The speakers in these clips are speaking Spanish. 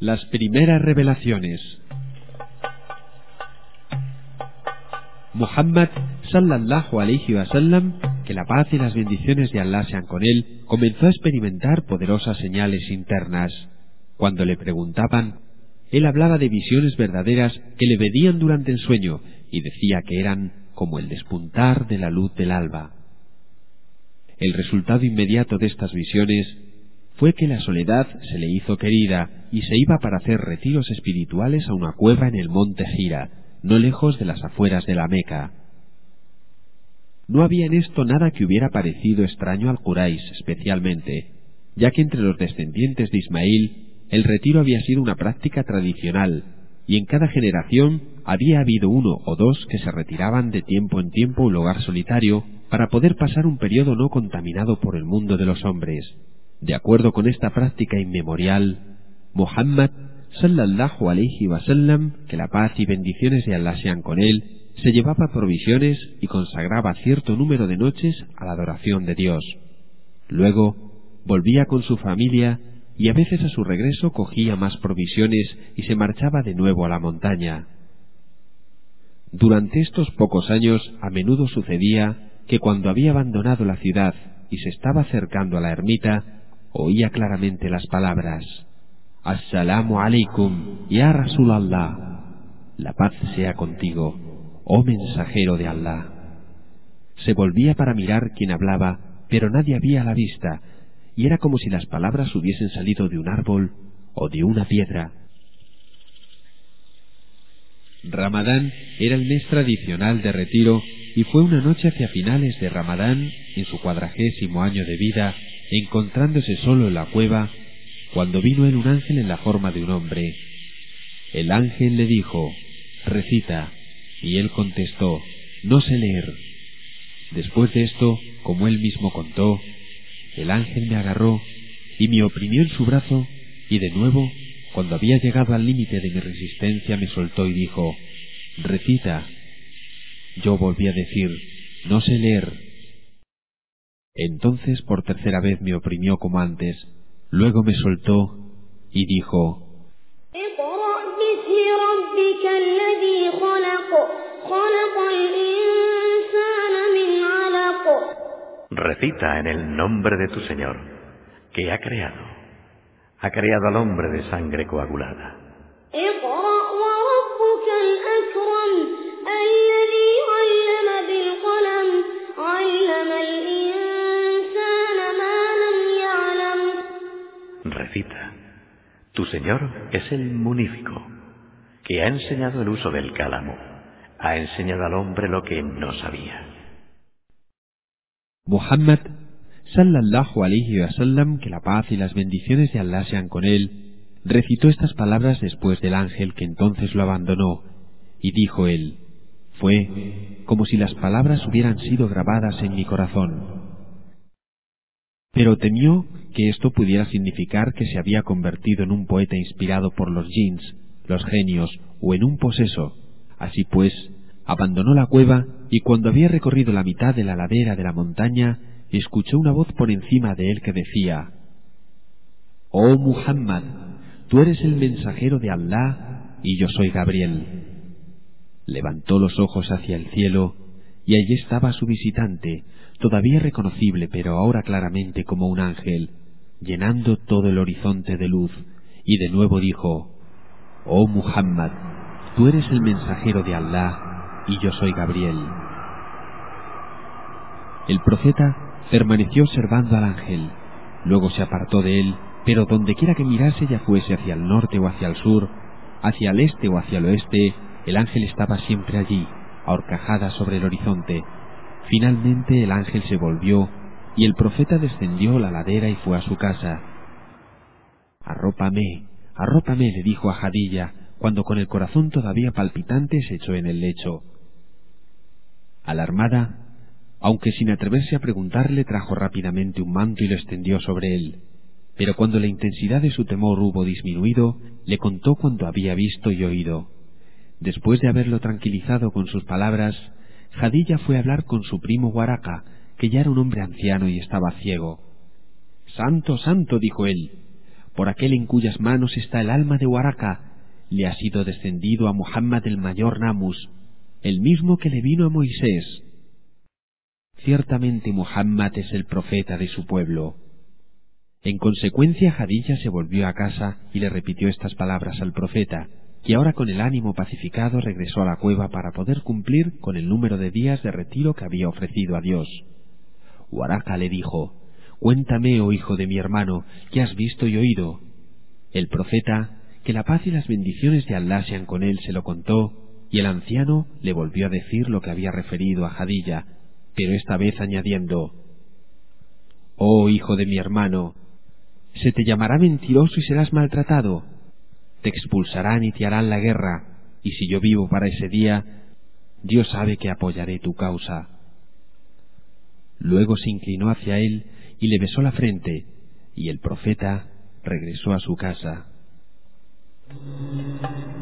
Las primeras revelaciones. Muhammad sallallahu alayhi wa sallam, que la paz y las bendiciones de Allah sean con él, comenzó a experimentar poderosas señales internas. Cuando le preguntaban, él hablaba de visiones verdaderas que le venían durante el sueño y decía que eran como el despuntar de la luz del alba. El resultado inmediato de estas visiones fue que la soledad se le hizo querida y se iba para hacer retiros espirituales a una cueva en el monte Gira, no lejos de las afueras de la Meca. No había en esto nada que hubiera parecido extraño al Quraysh especialmente, ya que entre los descendientes de Ismail el retiro había sido una práctica tradicional, y en cada generación había habido uno o dos que se retiraban de tiempo en tiempo a un lugar solitario para poder pasar un periodo no contaminado por el mundo de los hombres. De acuerdo con esta práctica inmemorial, Muhammad sallallahu alayhi wasallam, que la paz y bendiciones de Allah sean con él, se llevaba provisiones y consagraba cierto número de noches a la adoración de Dios. Luego volvía con su familia y a veces a su regreso cogía más provisiones y se marchaba de nuevo a la montaña. Durante estos pocos años a menudo sucedía que cuando había abandonado la ciudad y se estaba acercando a la ermita, oía claramente las palabras Assalamu alaikum, ya Rasulallah. La paz sea contigo, oh mensajero de Allah. Se volvía para mirar quién hablaba, pero nadie había a la vista, y era como si las palabras hubiesen salido de un árbol o de una piedra. Ramadán era el mes tradicional de retiro y fue una noche hacia finales de Ramadán, en su cuadragésimo año de vida, encontrándose solo en la cueva, cuando vino él un ángel en la forma de un hombre. El ángel le dijo, recita, y él contestó, no sé leer. Después de esto, como él mismo contó, el ángel me agarró y me oprimió en su brazo, y de nuevo, cuando había llegado al límite de mi resistencia, me soltó y dijo, recita. Yo volví a decir, no sé leer. Entonces por tercera vez me oprimió como antes, luego me soltó y dijo, Recita en el nombre de tu Señor, que ha creado, ha creado al hombre de sangre coagulada. Recita, tu Señor es el munífico, que ha enseñado el uso del cálamo, ha enseñado al hombre lo que no sabía. Muhammad sallallahu alayhi wa sallam, que la paz y las bendiciones de Allah sean con él, recitó estas palabras después del ángel que entonces lo abandonó, y dijo él, fue como si las palabras hubieran sido grabadas en mi corazón. Pero temió que esto pudiera significar que se había convertido en un poeta inspirado por los jinns, los genios, o en un poseso. Así pues, abandonó la cueva y cuando había recorrido la mitad de la ladera de la montaña, escuchó una voz por encima de él que decía, Oh Muhammad, tú eres el mensajero de Allah y yo soy Gabriel. Levantó los ojos hacia el cielo y allí estaba su visitante, todavía reconocible pero ahora claramente como un ángel, llenando todo el horizonte de luz, y de nuevo dijo, Oh Muhammad, tú eres el mensajero de Allah y yo soy Gabriel. El profeta permaneció observando al ángel, luego se apartó de él, pero dondequiera que mirase ya fuese hacia el norte o hacia el sur, hacia el este o hacia el oeste, el ángel estaba siempre allí, ahorcajada sobre el horizonte. Finalmente el ángel se volvió y el profeta descendió la ladera y fue a su casa. Arrópame, arrópame, le dijo a Jadilla, cuando con el corazón todavía palpitante se echó en el lecho. Alarmada, aunque sin atreverse a preguntarle, trajo rápidamente un manto y lo extendió sobre él. Pero cuando la intensidad de su temor hubo disminuido, le contó cuanto había visto y oído. Después de haberlo tranquilizado con sus palabras, Jadilla fue a hablar con su primo Guaraca, que ya era un hombre anciano y estaba ciego. Santo, santo, dijo él, por aquel en cuyas manos está el alma de Waraka, le ha sido descendido a Muhammad el mayor Namus, el mismo que le vino a Moisés. Ciertamente Muhammad es el profeta de su pueblo. En consecuencia, Hadilla se volvió a casa y le repitió estas palabras al profeta, y ahora con el ánimo pacificado regresó a la cueva para poder cumplir con el número de días de retiro que había ofrecido a Dios. Waraka le dijo, Cuéntame, oh hijo de mi hermano, qué has visto y oído. El profeta, que la paz y las bendiciones de Allah sean con él, se lo contó, y el anciano le volvió a decir lo que había referido a Hadilla, pero esta vez añadiendo, Oh hijo de mi hermano, se te llamará mentiroso y serás maltratado, te expulsarán y te harán la guerra, y si yo vivo para ese día, Dios sabe que apoyaré tu causa. Luego se inclinó hacia él y le besó la frente, y el profeta regresó a su casa.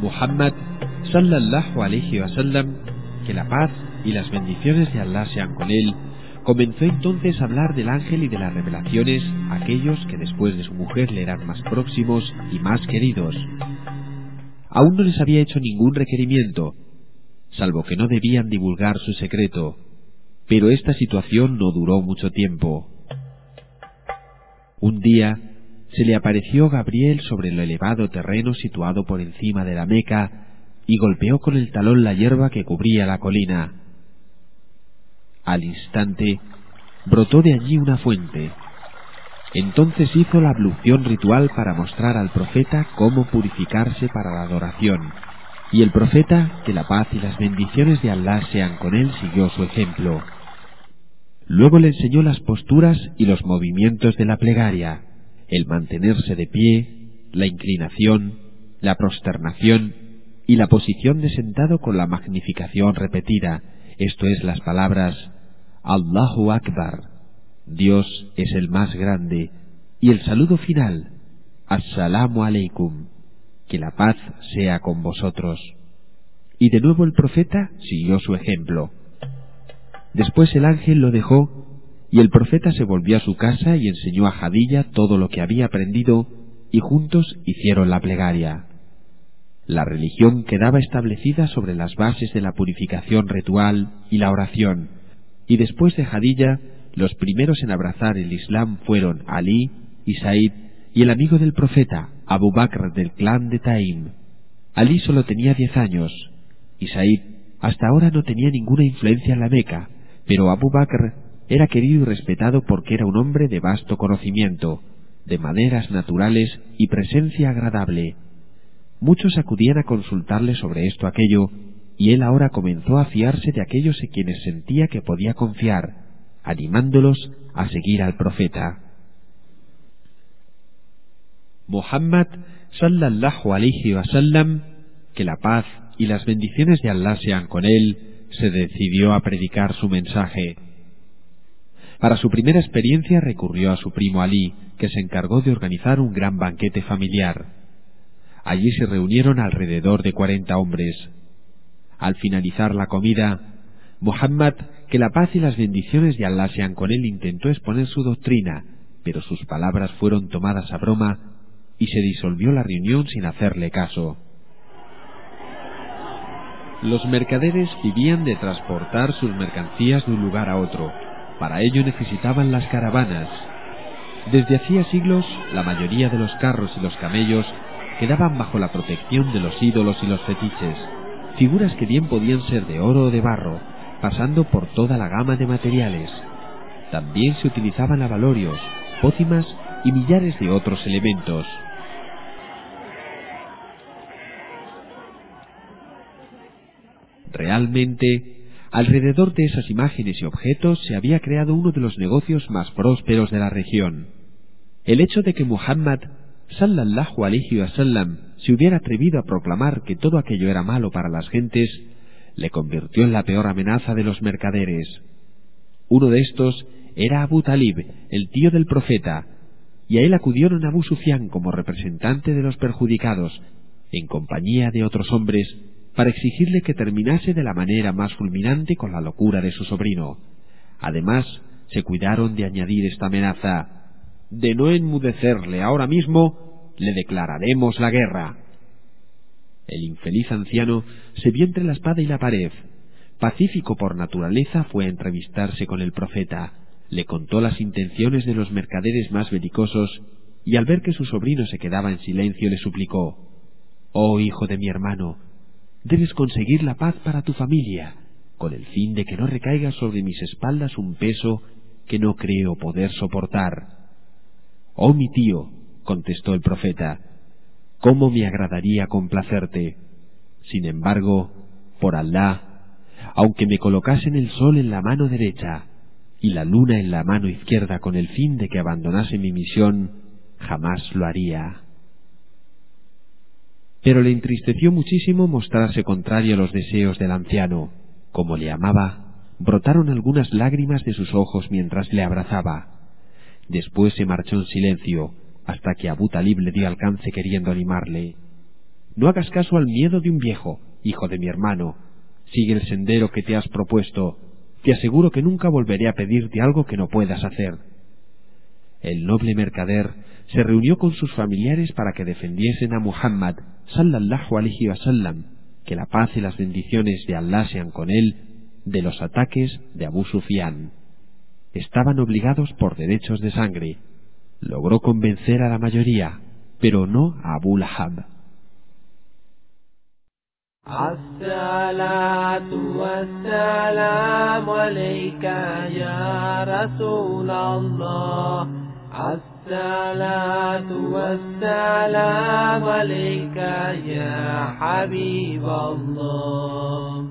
Muhammad sallallahu alayhi sallam, que la paz y las bendiciones de Allah sean con él, comenzó entonces a hablar del ángel y de las revelaciones aquellos que después de su mujer le eran más próximos y más queridos. Aún no les había hecho ningún requerimiento, salvo que no debían divulgar su secreto, pero esta situación no duró mucho tiempo. Un día se le apareció Gabriel sobre el elevado terreno situado por encima de la Meca y golpeó con el talón la hierba que cubría la colina. Al instante brotó de allí una fuente. Entonces hizo la ablución ritual para mostrar al profeta cómo purificarse para la adoración. Y el profeta, que la paz y las bendiciones de Allah sean con él, siguió su ejemplo. Luego le enseñó las posturas y los movimientos de la plegaria, el mantenerse de pie, la inclinación, la prosternación y la posición de sentado con la magnificación repetida, esto es las palabras Allahu Akbar, Dios es el más grande, y el saludo final, Assalamu alaikum, que la paz sea con vosotros. Y de nuevo el profeta siguió su ejemplo. Después el ángel lo dejó y el profeta se volvió a su casa y enseñó a Jadilla todo lo que había aprendido y juntos hicieron la plegaria. La religión quedaba establecida sobre las bases de la purificación ritual y la oración, y después de Jadilla, los primeros en abrazar el Islam fueron Ali y y el amigo del profeta, Abu Bakr del clan de Taim. Ali solo tenía diez años, y hasta ahora no tenía ninguna influencia en la Meca, pero Abu Bakr era querido y respetado porque era un hombre de vasto conocimiento, de maneras naturales y presencia agradable. Muchos acudían a consultarle sobre esto aquello, y él ahora comenzó a fiarse de aquellos en quienes sentía que podía confiar, animándolos a seguir al profeta. Muhammad sallallahu alayhi sallam, que la paz y las bendiciones de Allah sean con él, se decidió a predicar su mensaje. Para su primera experiencia recurrió a su primo Ali, que se encargó de organizar un gran banquete familiar. Allí se reunieron alrededor de cuarenta hombres. Al finalizar la comida, Muhammad, que la paz y las bendiciones de Allah sean con él, intentó exponer su doctrina, pero sus palabras fueron tomadas a broma y se disolvió la reunión sin hacerle caso. Los mercaderes vivían de transportar sus mercancías de un lugar a otro. Para ello necesitaban las caravanas. Desde hacía siglos, la mayoría de los carros y los camellos quedaban bajo la protección de los ídolos y los fetiches, figuras que bien podían ser de oro o de barro, pasando por toda la gama de materiales. También se utilizaban avalorios, pócimas y millares de otros elementos. Realmente, alrededor de esas imágenes y objetos se había creado uno de los negocios más prósperos de la región. El hecho de que Muhammad sallallahu alayhi sallam se hubiera atrevido a proclamar que todo aquello era malo para las gentes, le convirtió en la peor amenaza de los mercaderes. Uno de estos era Abu Talib, el tío del profeta, y a él acudieron Abu Sufyan como representante de los perjudicados, en compañía de otros hombres para exigirle que terminase de la manera más fulminante con la locura de su sobrino. Además, se cuidaron de añadir esta amenaza de no enmudecerle ahora mismo le declararemos la guerra. El infeliz anciano se vio entre la espada y la pared. Pacífico por naturaleza fue a entrevistarse con el profeta, le contó las intenciones de los mercaderes más belicosos y al ver que su sobrino se quedaba en silencio le suplicó Oh hijo de mi hermano, debes conseguir la paz para tu familia, con el fin de que no recaiga sobre mis espaldas un peso que no creo poder soportar. Oh mi tío, contestó el profeta, cómo me agradaría complacerte. Sin embargo, por Alá, aunque me colocasen el sol en la mano derecha y la luna en la mano izquierda con el fin de que abandonase mi misión, jamás lo haría. Pero le entristeció muchísimo mostrarse contrario a los deseos del anciano. Como le amaba, brotaron algunas lágrimas de sus ojos mientras le abrazaba. Después se marchó en silencio, hasta que Abu Talib le dio alcance queriendo animarle. No hagas caso al miedo de un viejo, hijo de mi hermano. Sigue el sendero que te has propuesto. Te aseguro que nunca volveré a pedirte algo que no puedas hacer. El noble mercader se reunió con sus familiares para que defendiesen a Muhammad sallallahu alaihi wasallam, que la paz y las bendiciones de Allah sean con él, de los ataques de Abu Sufyan Estaban obligados por derechos de sangre, logró convencer a la mayoría, pero no a Abu Lahab. الصلاة والسلام عليك يا رسول الله الصلاة والسلام عليك يا حبيب الله